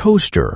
toaster.